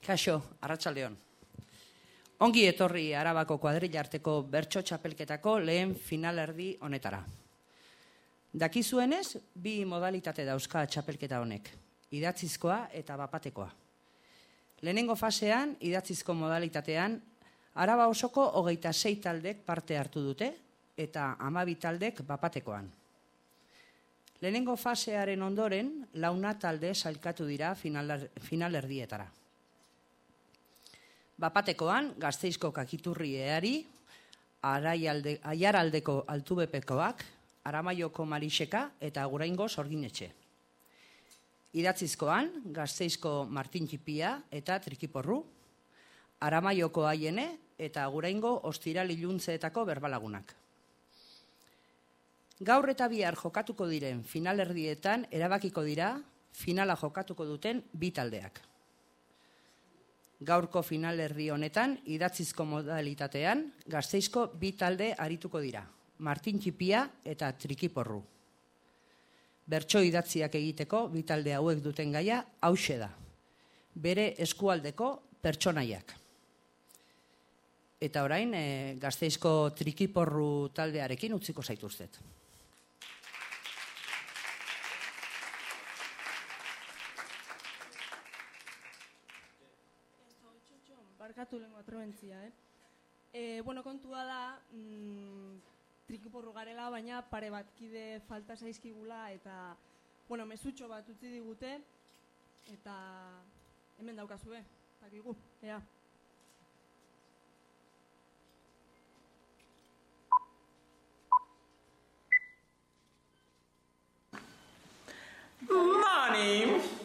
Kaixo, arratsaldeon. Ongi etorri Arabako kuadrilarteko bertso txapelketako lehen finalerdi honetara. Dakizuenez, bi modalitate dauzka txapelketa honek, idatzizkoa eta bapatekoa. Lehenengo fasean, idatzizko modalitatean, Araba osoko hogeita sei taldek parte hartu dute eta amabi taldek bapatekoan. Lehenengo fasearen ondoren, launa talde salkatu dira finalerdietara. Bapatekoan, gazteizko kakiturri eari, aiaraldeko altubepekoak, aramaioko marixeka eta guraingo sorginetxe. Idatzizkoan, gazteizko martin txipia eta trikiporru, aramaioko aiene eta guraingo ostira liluntzeetako berbalagunak. Gaur eta bihar jokatuko diren finalerdietan erabakiko dira finala jokatuko duten bi taldeak gaurko finalerdi honetan, idatzizko modalitatean, gazteizko bi talde arituko dira, Martin Txipia eta Trikiporru. Bertso idatziak egiteko bi talde hauek duten gaia hause da, bere eskualdeko pertsonaiak. Eta orain, e, gazteizko Trikiporru taldearekin utziko zaituztet. Barkatu lehen atrebentzia, eh? E, bueno, kontua da, mm, trikiporru garela, baina pare bat kide falta zaizkigula, eta, bueno, mesutxo bat utzi digute, eta hemen daukazue, takigu, ea. Money! bai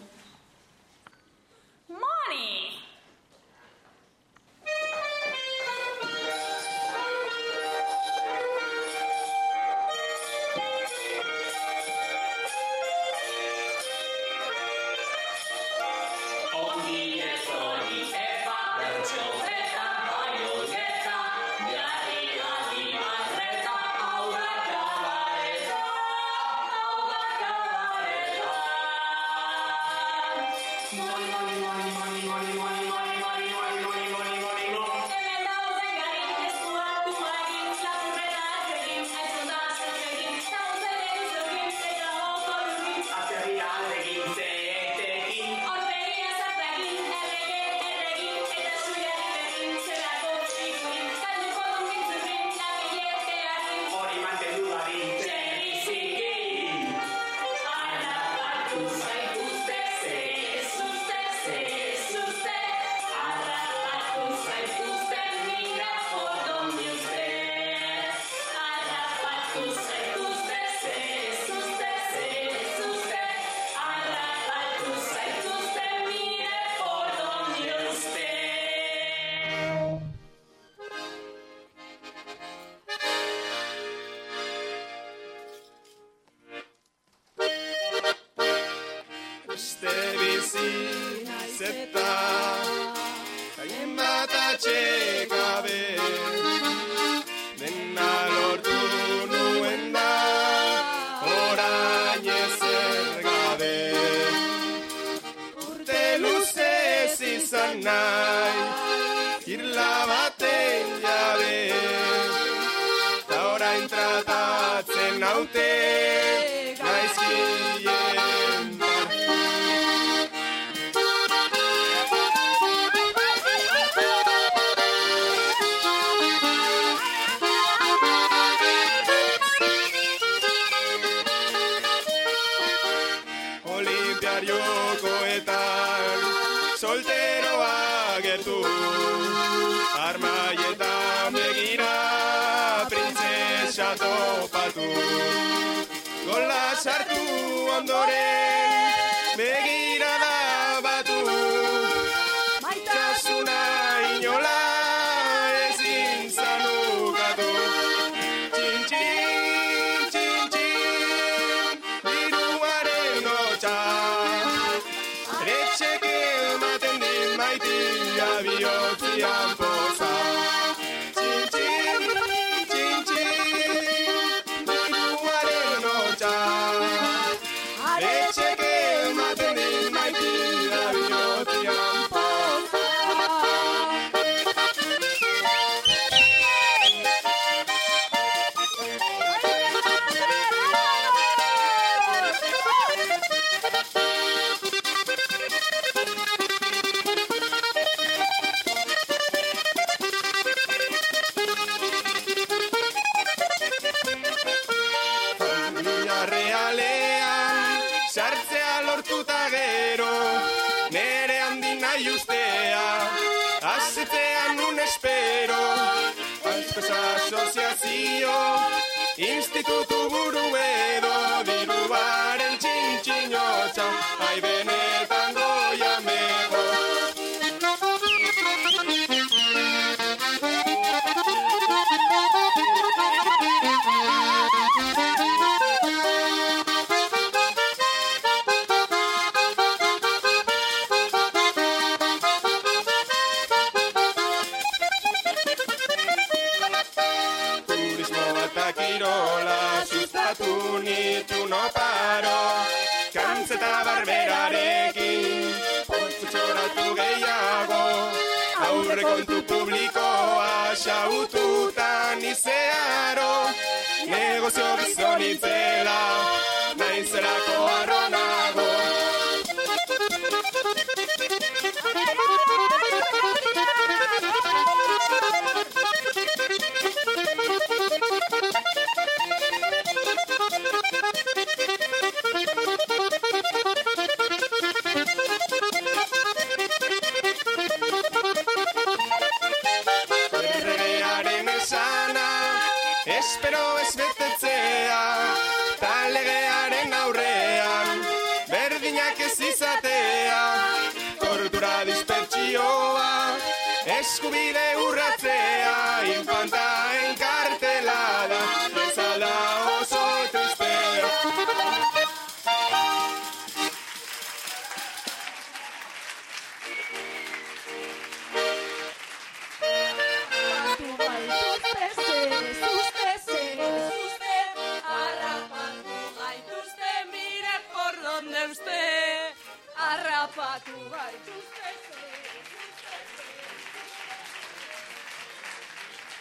la baten jabe Ta orain tratatzen naute ba. Olimpiarioko eta solteroa getu Olimpiarioko eta solteroa getu Armaietan begira printzesa topatu. Gola sartu ondoren begira da batu. Maitasuna inola ezin zanukatu Txin txin txin txin diruaren notxa Etxeke maten den maitia bihotzian iustea, asetzean un espero, Aspesa asoziazio, institutu buru edo diruaren txintxinotza, aiben Kantzeta barberarekin Pontxoratu gehiago Aurrekontu publikoa xaututan izearo. Negozio bizonitzela Vai, tu, vai, tu,